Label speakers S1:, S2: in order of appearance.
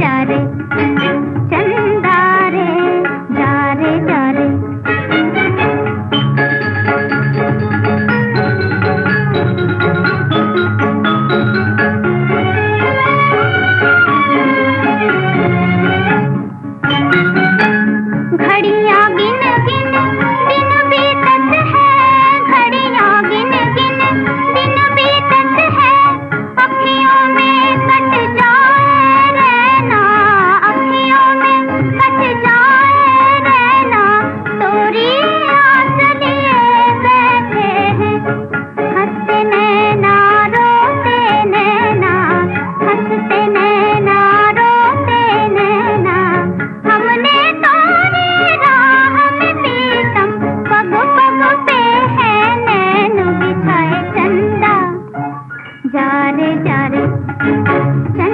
S1: जा रहे। चारे चारे।